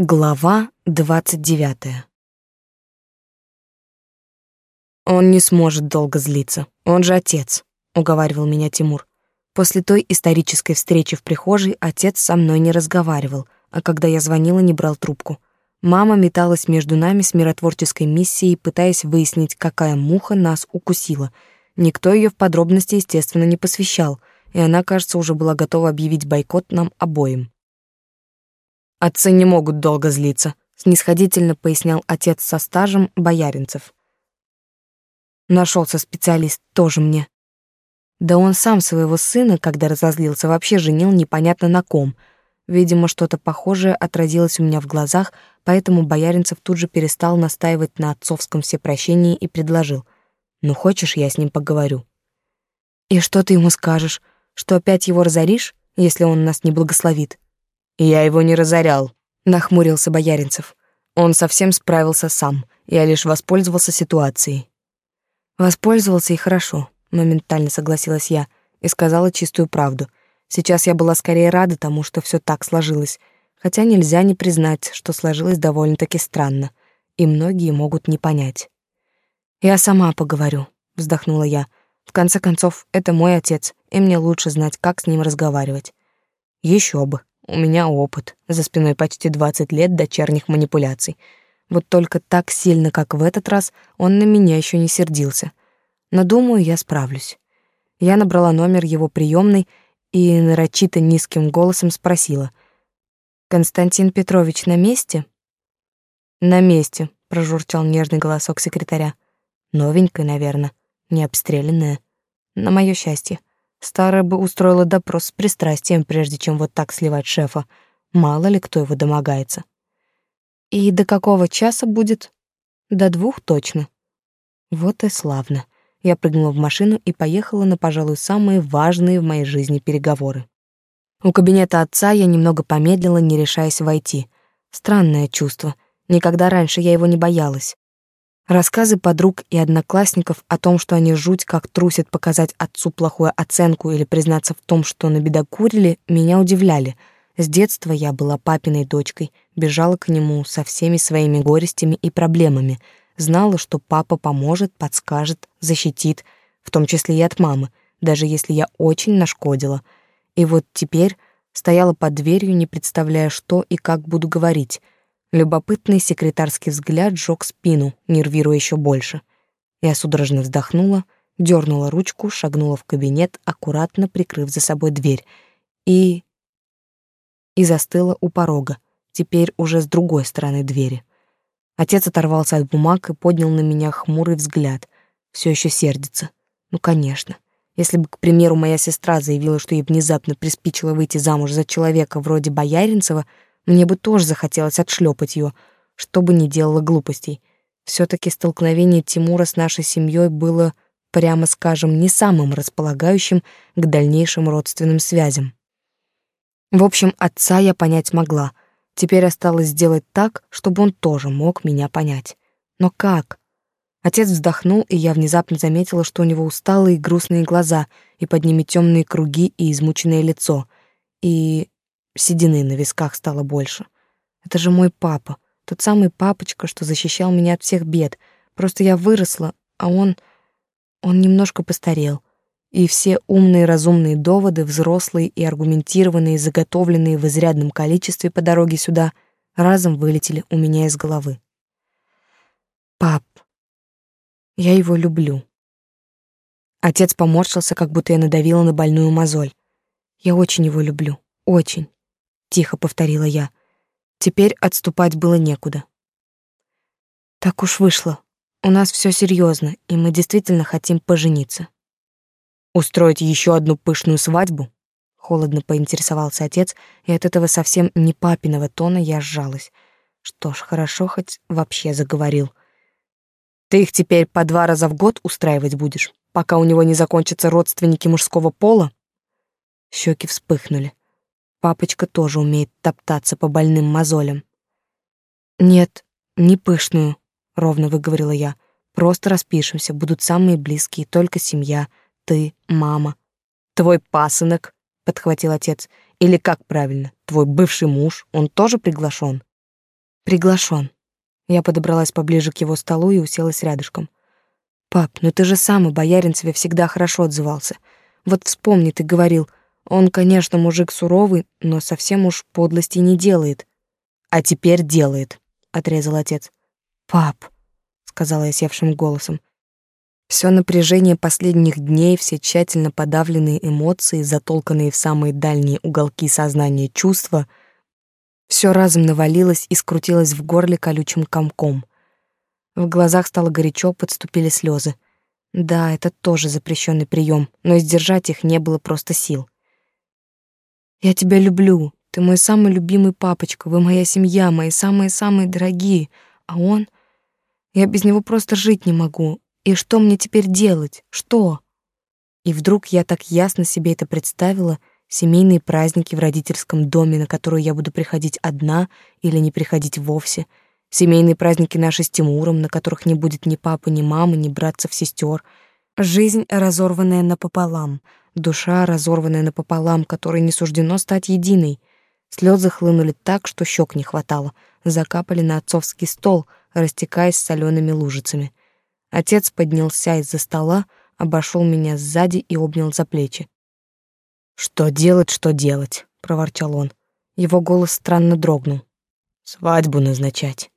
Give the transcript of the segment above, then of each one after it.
Глава двадцать девятая. Он не сможет долго злиться. Он же отец, уговаривал меня Тимур. После той исторической встречи в прихожей отец со мной не разговаривал, а когда я звонила, не брал трубку. Мама металась между нами с миротворческой миссией, пытаясь выяснить, какая муха нас укусила. Никто ее в подробности, естественно, не посвящал, и она, кажется, уже была готова объявить бойкот нам обоим. Отцы не могут долго злиться, снисходительно пояснял отец со стажем бояринцев. Нашелся специалист тоже мне. Да он сам своего сына, когда разозлился, вообще женил непонятно на ком. Видимо, что-то похожее отразилось у меня в глазах, поэтому Бояринцев тут же перестал настаивать на отцовском всепрощении и предложил. «Ну, хочешь, я с ним поговорю?» «И что ты ему скажешь? Что опять его разоришь, если он нас не благословит?» Я его не разорял, нахмурился Бояринцев. Он совсем справился сам. Я лишь воспользовался ситуацией. Воспользовался и хорошо, моментально согласилась я и сказала чистую правду. Сейчас я была скорее рада тому, что все так сложилось, хотя нельзя не признать, что сложилось довольно-таки странно, и многие могут не понять. Я сама поговорю, вздохнула я. В конце концов, это мой отец, и мне лучше знать, как с ним разговаривать. Еще бы. У меня опыт, за спиной почти 20 лет дочерних манипуляций. Вот только так сильно, как в этот раз, он на меня еще не сердился. Но думаю, я справлюсь. Я набрала номер его приемной и нарочито низким голосом спросила: "Константин Петрович на месте?" "На месте", прожурчал нежный голосок секретаря. "Новенькая, наверное, не обстрелянная. На мое счастье. Старая бы устроила допрос с пристрастием, прежде чем вот так сливать шефа. Мало ли кто его домогается. И до какого часа будет? До двух точно. Вот и славно. Я прыгнула в машину и поехала на, пожалуй, самые важные в моей жизни переговоры. У кабинета отца я немного помедлила, не решаясь войти. Странное чувство. Никогда раньше я его не боялась. Рассказы подруг и одноклассников о том, что они жуть как трусят показать отцу плохую оценку или признаться в том, что набедокурили, меня удивляли. С детства я была папиной дочкой, бежала к нему со всеми своими горестями и проблемами, знала, что папа поможет, подскажет, защитит, в том числе и от мамы, даже если я очень нашкодила. И вот теперь стояла под дверью, не представляя, что и как буду говорить — Любопытный секретарский взгляд жёг спину, нервируя еще больше. Я судорожно вздохнула, дернула ручку, шагнула в кабинет, аккуратно прикрыв за собой дверь, и... и застыла у порога, теперь уже с другой стороны двери. Отец оторвался от бумаг и поднял на меня хмурый взгляд. Все еще сердится. Ну, конечно. Если бы, к примеру, моя сестра заявила, что ей внезапно приспичило выйти замуж за человека вроде Бояринцева — мне бы тоже захотелось отшлепать ее, что бы ни делала глупостей. Все-таки столкновение Тимура с нашей семьей было, прямо скажем, не самым располагающим к дальнейшим родственным связям. В общем, отца я понять могла. Теперь осталось сделать так, чтобы он тоже мог меня понять. Но как? Отец вздохнул, и я внезапно заметила, что у него усталые и грустные глаза, и под ними темные круги и измученное лицо. И седины на висках стало больше. Это же мой папа, тот самый папочка, что защищал меня от всех бед. Просто я выросла, а он... он немножко постарел. И все умные разумные доводы, взрослые и аргументированные, заготовленные в изрядном количестве по дороге сюда, разом вылетели у меня из головы. Пап, я его люблю. Отец поморщился, как будто я надавила на больную мозоль. Я очень его люблю, очень тихо повторила я. Теперь отступать было некуда. Так уж вышло. У нас все серьезно, и мы действительно хотим пожениться. Устроить еще одну пышную свадьбу? Холодно поинтересовался отец, и от этого совсем не папиного тона я сжалась. Что ж, хорошо хоть вообще заговорил. Ты их теперь по два раза в год устраивать будешь, пока у него не закончатся родственники мужского пола? Щеки вспыхнули. Папочка тоже умеет топтаться по больным мозолям. Нет, не пышную, ровно выговорила я. Просто распишемся, будут самые близкие, только семья, ты, мама. Твой пасынок, подхватил отец. Или как правильно, твой бывший муж, он тоже приглашен? Приглашен. Я подобралась поближе к его столу и уселась рядышком. Пап, ну ты же сам о Бояринцеве всегда хорошо отзывался. Вот вспомни, ты говорил, он, конечно, мужик суровый, но совсем уж подлости не делает. А теперь делает, отрезал отец. Пап, сказала я севшим голосом. Все напряжение последних дней, все тщательно подавленные эмоции, затолканные в самые дальние уголки сознания чувства, все разом навалилось и скрутилось в горле колючим комком. В глазах стало горячо, подступили слезы. Да, это тоже запрещенный прием, но сдержать их не было просто сил. Я тебя люблю. Ты мой самый любимый папочка, вы моя семья, мои самые-самые дорогие. А он... Я без него просто жить не могу. И что мне теперь делать? Что? И вдруг я так ясно себе это представила, семейные праздники в родительском доме, на которые я буду приходить одна или не приходить вовсе, семейные праздники наши с Тимуром, на которых не будет ни папы, ни мамы, ни братцев-сестер, жизнь, разорванная напополам — душа, разорванная напополам, которой не суждено стать единой. Слезы хлынули так, что щек не хватало, закапали на отцовский стол, растекаясь солеными лужицами. Отец поднялся из-за стола, обошел меня сзади и обнял за плечи. «Что делать, что делать?» — проворчал он. Его голос странно дрогнул. «Свадьбу назначать».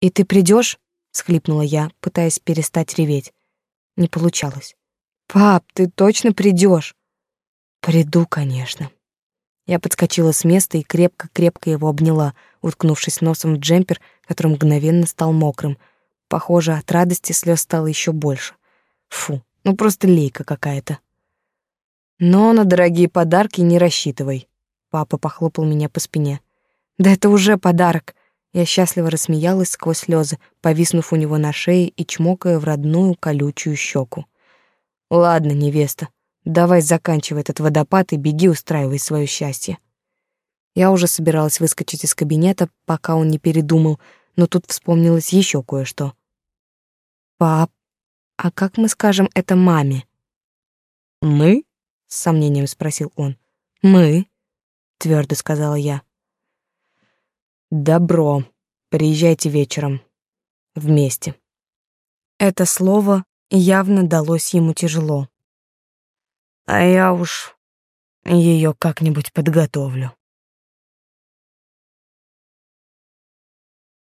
«И ты придешь? схлипнула я, пытаясь перестать реветь. Не получалось. «Пап, ты точно придешь?» «Приду, конечно». Я подскочила с места и крепко-крепко его обняла, уткнувшись носом в джемпер, который мгновенно стал мокрым. Похоже, от радости слез стало еще больше. Фу, ну просто лейка какая-то. Но на дорогие подарки не рассчитывай. Папа похлопал меня по спине. Да это уже подарок. Я счастливо рассмеялась сквозь слезы, повиснув у него на шее и чмокая в родную колючую щеку. Ладно, невеста, давай заканчивай этот водопад и беги устраивай свое счастье. Я уже собиралась выскочить из кабинета, пока он не передумал, но тут вспомнилось еще кое-что. Пап, а как мы скажем это маме? Мы? с сомнением спросил он. Мы, твердо сказала я. Добро. Приезжайте вечером. Вместе. Это слово явно далось ему тяжело. А я уж ее как-нибудь подготовлю.